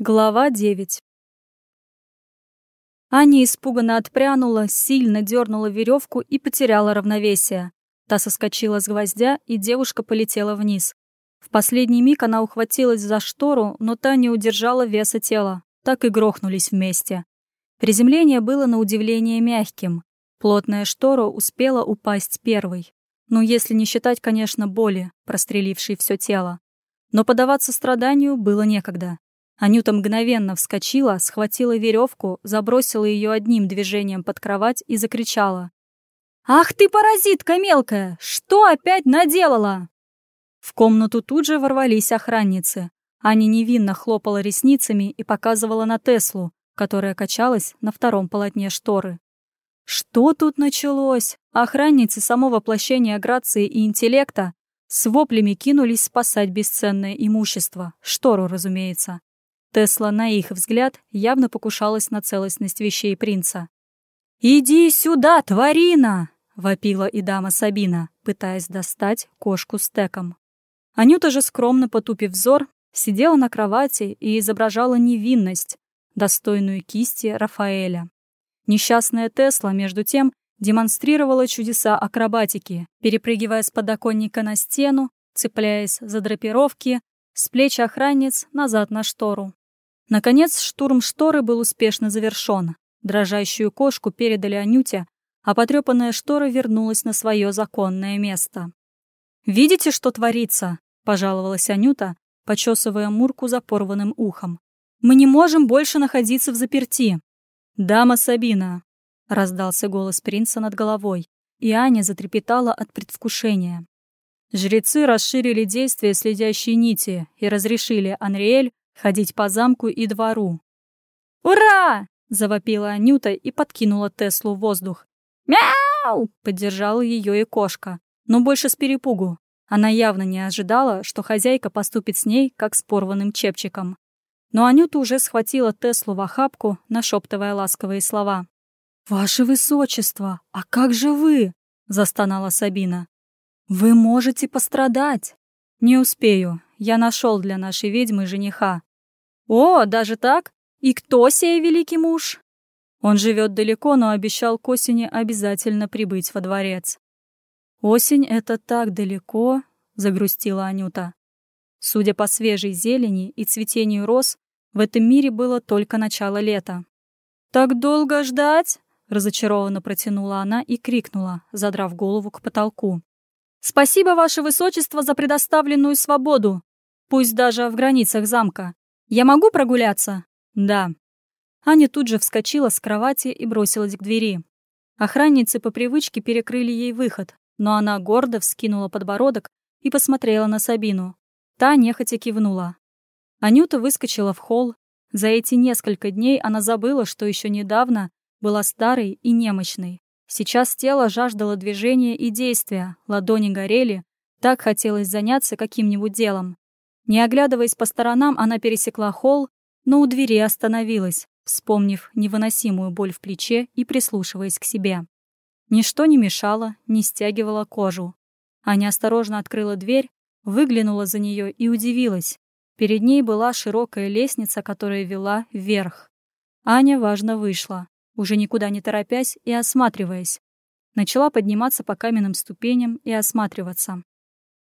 Глава 9 Аня испуганно отпрянула, сильно дернула веревку и потеряла равновесие. Та соскочила с гвоздя, и девушка полетела вниз. В последний миг она ухватилась за штору, но та не удержала веса тела. Так и грохнулись вместе. Приземление было на удивление мягким. Плотная штора успела упасть первой. Ну, если не считать, конечно, боли, прострелившей все тело. Но подаваться страданию было некогда. Анюта мгновенно вскочила, схватила веревку, забросила ее одним движением под кровать и закричала. «Ах ты, паразитка мелкая! Что опять наделала?» В комнату тут же ворвались охранницы. Аня невинно хлопала ресницами и показывала на Теслу, которая качалась на втором полотне шторы. Что тут началось? Охранницы само воплощение грации и интеллекта с воплями кинулись спасать бесценное имущество, штору, разумеется. Тесла, на их взгляд, явно покушалась на целостность вещей принца. «Иди сюда, тварина!» — вопила и дама Сабина, пытаясь достать кошку с теком. Анюта же, скромно потупив взор, сидела на кровати и изображала невинность, достойную кисти Рафаэля. Несчастная Тесла, между тем, демонстрировала чудеса акробатики, перепрыгивая с подоконника на стену, цепляясь за драпировки, с плеч охранниц назад на штору. Наконец, штурм шторы был успешно завершен. Дрожащую кошку передали Анюте, а потрепанная штора вернулась на свое законное место. «Видите, что творится?» — пожаловалась Анюта, почесывая Мурку за порванным ухом. «Мы не можем больше находиться в заперти!» «Дама Сабина!» — раздался голос принца над головой, и Аня затрепетала от предвкушения. Жрецы расширили действие следящей нити и разрешили Анриэль ходить по замку и двору. «Ура!» — завопила Анюта и подкинула Теслу в воздух. «Мяу!» — поддержала ее и кошка, но больше с перепугу. Она явно не ожидала, что хозяйка поступит с ней, как с порванным чепчиком. Но Анюта уже схватила Теслу в охапку, нашептывая ласковые слова. «Ваше Высочество, а как же вы?» — застонала Сабина. «Вы можете пострадать». «Не успею. Я нашел для нашей ведьмы жениха. «О, даже так? И кто сей великий муж?» Он живет далеко, но обещал к осени обязательно прибыть во дворец. «Осень — это так далеко», — загрустила Анюта. Судя по свежей зелени и цветению роз, в этом мире было только начало лета. «Так долго ждать?» — разочарованно протянула она и крикнула, задрав голову к потолку. «Спасибо, Ваше Высочество, за предоставленную свободу, пусть даже в границах замка. «Я могу прогуляться?» «Да». Аня тут же вскочила с кровати и бросилась к двери. Охранницы по привычке перекрыли ей выход, но она гордо вскинула подбородок и посмотрела на Сабину. Та нехотя кивнула. Анюта выскочила в холл. За эти несколько дней она забыла, что еще недавно была старой и немощной. Сейчас тело жаждало движения и действия, ладони горели, так хотелось заняться каким-нибудь делом. Не оглядываясь по сторонам, она пересекла холл, но у двери остановилась, вспомнив невыносимую боль в плече и прислушиваясь к себе. Ничто не мешало, не стягивало кожу. Аня осторожно открыла дверь, выглянула за нее и удивилась. Перед ней была широкая лестница, которая вела вверх. Аня важно вышла, уже никуда не торопясь и осматриваясь. Начала подниматься по каменным ступеням и осматриваться.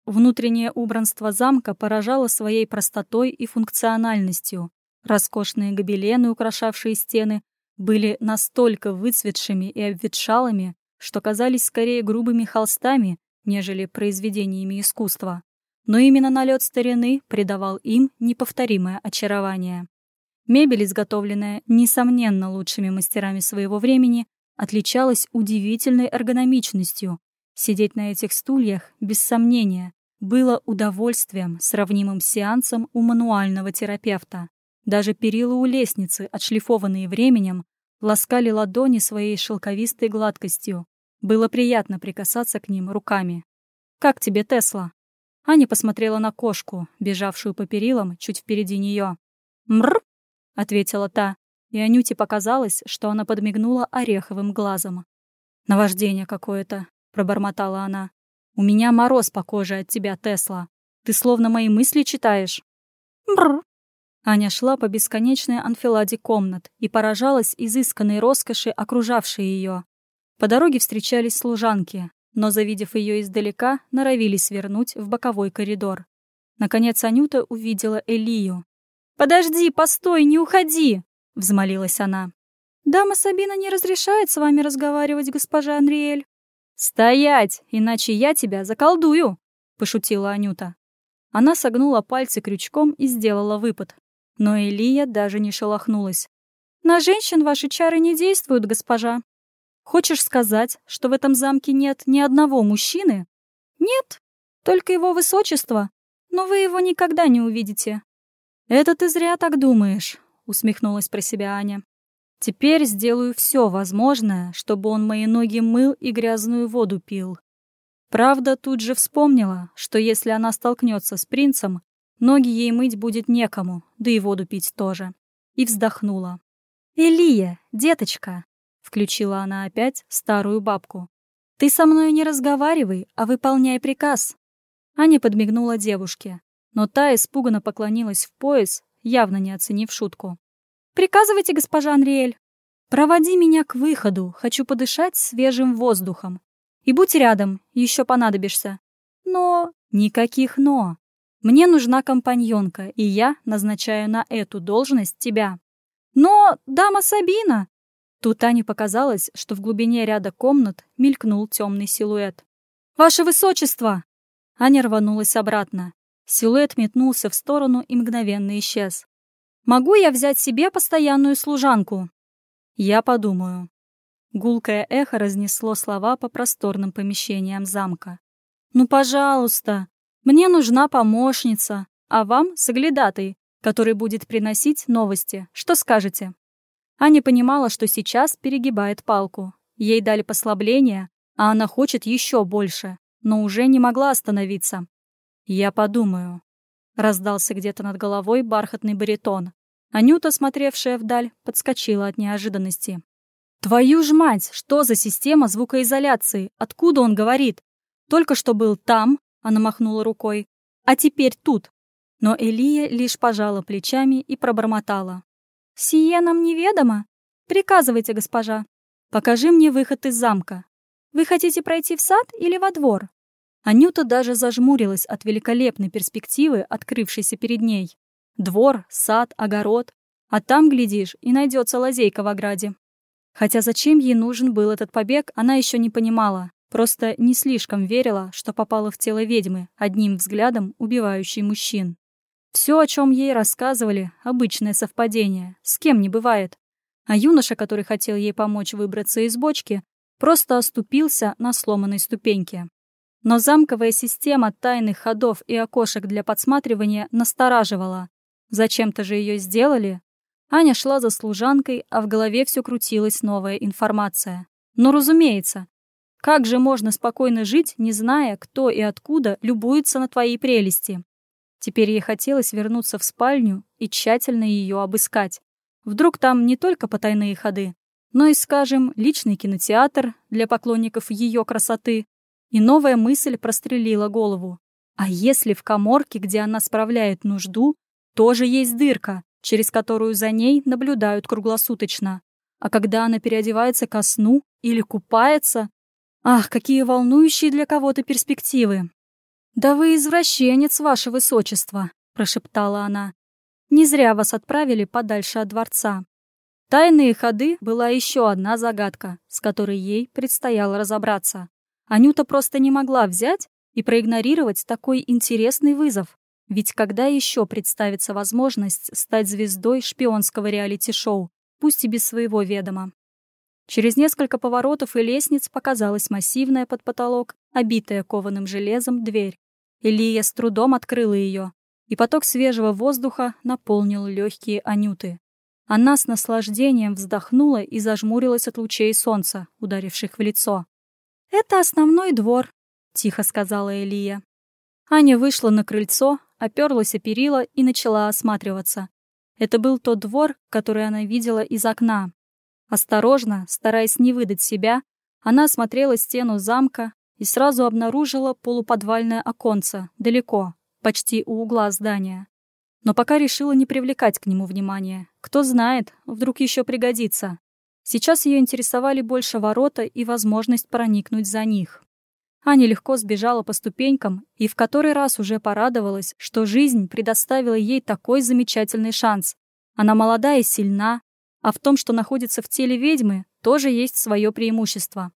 Внутреннее убранство замка поражало своей простотой и функциональностью. Роскошные гобелены, украшавшие стены, были настолько выцветшими и обветшалыми, что казались скорее грубыми холстами, нежели произведениями искусства. Но именно налет старины придавал им неповторимое очарование. Мебель, изготовленная, несомненно, лучшими мастерами своего времени, отличалась удивительной эргономичностью, Сидеть на этих стульях, без сомнения, было удовольствием, сравнимым с сеансом у мануального терапевта. Даже перила у лестницы, отшлифованные временем, ласкали ладони своей шелковистой гладкостью. Было приятно прикасаться к ним руками. «Как тебе, Тесла?» Аня посмотрела на кошку, бежавшую по перилам чуть впереди нее. «Мрр!» — ответила та, и Анюте показалось, что она подмигнула ореховым глазом. «Наваждение какое-то», — пробормотала она. «У меня мороз по коже от тебя, Тесла. Ты словно мои мысли читаешь». «Бррр». Аня шла по бесконечной анфиладе комнат и поражалась изысканной роскоши, окружавшей ее. По дороге встречались служанки, но, завидев ее издалека, норовили свернуть в боковой коридор. Наконец Анюта увидела Элию. «Подожди, постой, не уходи!» — взмолилась она. «Дама Сабина не разрешает с вами разговаривать, госпожа Анриэль». «Стоять, иначе я тебя заколдую!» — пошутила Анюта. Она согнула пальцы крючком и сделала выпад. Но Элия даже не шелохнулась. «На женщин ваши чары не действуют, госпожа». «Хочешь сказать, что в этом замке нет ни одного мужчины?» «Нет, только его высочество, но вы его никогда не увидите». «Это ты зря так думаешь», — усмехнулась про себя Аня. «Теперь сделаю все возможное, чтобы он мои ноги мыл и грязную воду пил». Правда, тут же вспомнила, что если она столкнется с принцем, ноги ей мыть будет некому, да и воду пить тоже. И вздохнула. «Элия, деточка!» — включила она опять старую бабку. «Ты со мной не разговаривай, а выполняй приказ. Аня подмигнула девушке, но та испуганно поклонилась в пояс, явно не оценив шутку. «Приказывайте, госпожа Анриэль. Проводи меня к выходу, хочу подышать свежим воздухом. И будь рядом, еще понадобишься. Но... Никаких «но». Мне нужна компаньонка, и я назначаю на эту должность тебя. Но, дама Сабина... Тут Ане показалось, что в глубине ряда комнат мелькнул темный силуэт. «Ваше высочество!» Аня рванулась обратно. Силуэт метнулся в сторону и мгновенно исчез. «Могу я взять себе постоянную служанку?» «Я подумаю». Гулкое эхо разнесло слова по просторным помещениям замка. «Ну, пожалуйста, мне нужна помощница, а вам — соглядатый, который будет приносить новости. Что скажете?» Аня понимала, что сейчас перегибает палку. Ей дали послабление, а она хочет еще больше но уже не могла остановиться. «Я подумаю», — раздался где-то над головой бархатный баритон. Анюта, смотревшая вдаль, подскочила от неожиданности. «Твою ж мать, что за система звукоизоляции? Откуда он говорит? Только что был там», — она махнула рукой, — «а теперь тут». Но Элия лишь пожала плечами и пробормотала. «Сие нам неведомо. Приказывайте, госпожа. Покажи мне выход из замка. Вы хотите пройти в сад или во двор?» Анюта даже зажмурилась от великолепной перспективы, открывшейся перед ней. Двор, сад, огород. А там, глядишь, и найдется лазейка в ограде. Хотя зачем ей нужен был этот побег, она еще не понимала. Просто не слишком верила, что попала в тело ведьмы, одним взглядом убивающей мужчин. Все, о чем ей рассказывали, обычное совпадение, с кем не бывает. А юноша, который хотел ей помочь выбраться из бочки, просто оступился на сломанной ступеньке. Но замковая система тайных ходов и окошек для подсматривания настораживала. Зачем-то же ее сделали. Аня шла за служанкой, а в голове все крутилась новая информация. Но разумеется, как же можно спокойно жить, не зная, кто и откуда любуется на твои прелести? Теперь ей хотелось вернуться в спальню и тщательно ее обыскать. Вдруг там не только потайные ходы, но и, скажем, личный кинотеатр для поклонников ее красоты. И новая мысль прострелила голову. А если в коморке, где она справляет нужду, тоже есть дырка, через которую за ней наблюдают круглосуточно? А когда она переодевается ко сну или купается? Ах, какие волнующие для кого-то перспективы! «Да вы извращенец, ваше высочество», — прошептала она. «Не зря вас отправили подальше от дворца. Тайные ходы была еще одна загадка, с которой ей предстояло разобраться. Анюта просто не могла взять и проигнорировать такой интересный вызов. Ведь когда еще представится возможность стать звездой шпионского реалити-шоу, пусть и без своего ведома? Через несколько поворотов и лестниц показалась массивная под потолок, обитая кованым железом, дверь. Илья с трудом открыла ее, и поток свежего воздуха наполнил легкие Анюты. Она с наслаждением вздохнула и зажмурилась от лучей солнца, ударивших в лицо. «Это основной двор», — тихо сказала Элия. Аня вышла на крыльцо, оперлась о перила и начала осматриваться. Это был тот двор, который она видела из окна. Осторожно, стараясь не выдать себя, она осмотрела стену замка и сразу обнаружила полуподвальное оконце, далеко, почти у угла здания. Но пока решила не привлекать к нему внимания. Кто знает, вдруг еще пригодится. Сейчас ее интересовали больше ворота и возможность проникнуть за них. Аня легко сбежала по ступенькам и в который раз уже порадовалась, что жизнь предоставила ей такой замечательный шанс. Она молода и сильна, а в том, что находится в теле ведьмы, тоже есть свое преимущество.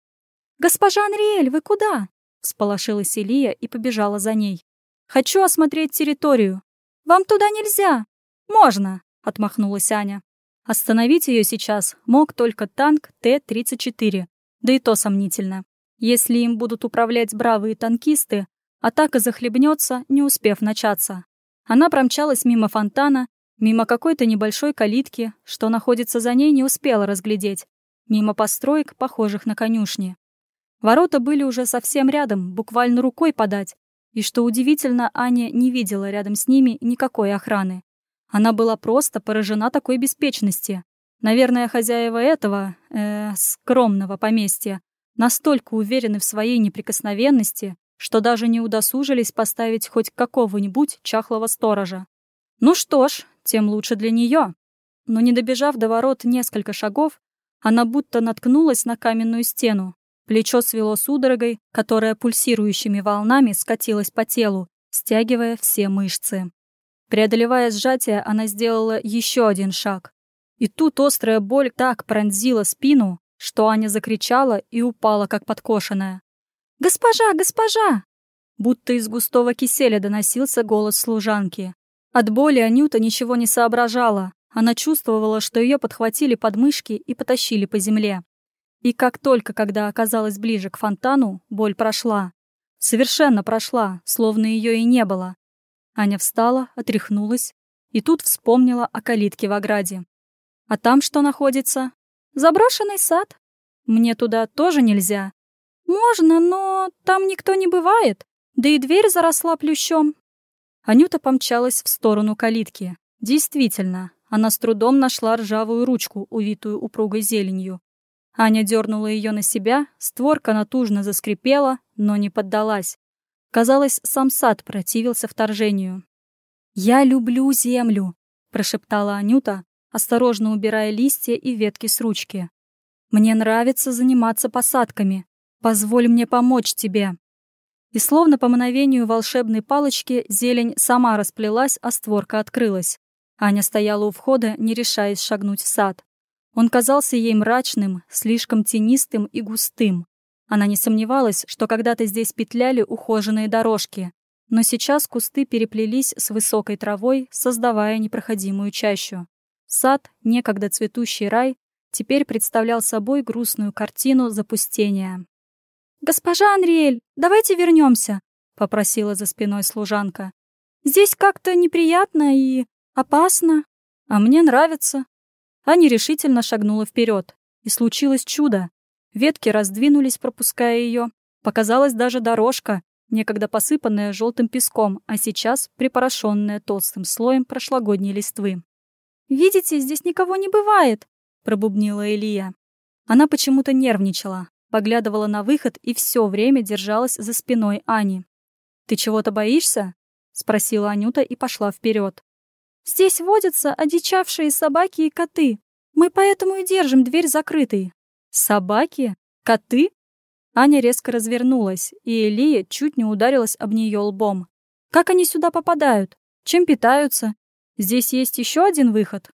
«Госпожа Анриэль, вы куда?» — всполошилась Илия и побежала за ней. «Хочу осмотреть территорию. Вам туда нельзя!» «Можно!» — отмахнулась Аня. Остановить ее сейчас мог только танк Т-34, да и то сомнительно. Если им будут управлять бравые танкисты, атака захлебнется, не успев начаться. Она промчалась мимо фонтана, мимо какой-то небольшой калитки, что находится за ней, не успела разглядеть, мимо построек, похожих на конюшни. Ворота были уже совсем рядом, буквально рукой подать, и, что удивительно, Аня не видела рядом с ними никакой охраны. Она была просто поражена такой беспечности. Наверное, хозяева этого, э, скромного поместья настолько уверены в своей неприкосновенности, что даже не удосужились поставить хоть какого-нибудь чахлого сторожа. Ну что ж, тем лучше для нее. Но не добежав до ворот несколько шагов, она будто наткнулась на каменную стену. Плечо свело судорогой, которая пульсирующими волнами скатилась по телу, стягивая все мышцы. Преодолевая сжатие, она сделала еще один шаг. И тут острая боль так пронзила спину, что Аня закричала и упала, как подкошенная. «Госпожа, госпожа!» Будто из густого киселя доносился голос служанки. От боли Анюта ничего не соображала. Она чувствовала, что ее подхватили подмышки и потащили по земле. И как только, когда оказалась ближе к фонтану, боль прошла. Совершенно прошла, словно ее и не было. Аня встала, отряхнулась и тут вспомнила о калитке в ограде. А там что находится? Заброшенный сад. Мне туда тоже нельзя. Можно, но там никто не бывает. Да и дверь заросла плющом. Анюта помчалась в сторону калитки. Действительно, она с трудом нашла ржавую ручку, увитую упругой зеленью. Аня дернула ее на себя, створка натужно заскрипела, но не поддалась. Казалось, сам сад противился вторжению. «Я люблю землю», — прошептала Анюта, осторожно убирая листья и ветки с ручки. «Мне нравится заниматься посадками. Позволь мне помочь тебе». И словно по мановению волшебной палочки зелень сама расплелась, а створка открылась. Аня стояла у входа, не решаясь шагнуть в сад. Он казался ей мрачным, слишком тенистым и густым. Она не сомневалась, что когда-то здесь петляли ухоженные дорожки, но сейчас кусты переплелись с высокой травой, создавая непроходимую чащу. Сад, некогда цветущий рай, теперь представлял собой грустную картину запустения. «Госпожа Анриэль, давайте вернемся, попросила за спиной служанка. «Здесь как-то неприятно и опасно, а мне нравится». Аня решительно шагнула вперед, и случилось чудо. Ветки раздвинулись, пропуская ее. Показалась даже дорожка, некогда посыпанная желтым песком, а сейчас припорошенная толстым слоем прошлогодней листвы. «Видите, здесь никого не бывает», — пробубнила Элия. Она почему-то нервничала, поглядывала на выход и все время держалась за спиной Ани. «Ты чего-то боишься?» — спросила Анюта и пошла вперед. «Здесь водятся одичавшие собаки и коты. Мы поэтому и держим дверь закрытой». «Собаки? Коты?» Аня резко развернулась, и Элия чуть не ударилась об нее лбом. «Как они сюда попадают? Чем питаются? Здесь есть еще один выход.